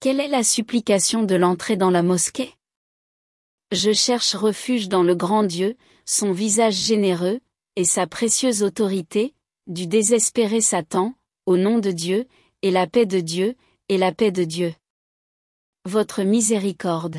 Quelle est la supplication de l'entrée dans la mosquée? Je cherche refuge dans le grand Dieu, son visage généreux, et sa précieuse autorité, du désespéré Satan, au nom de Dieu, et la paix de Dieu, et la paix de Dieu. Votre miséricorde.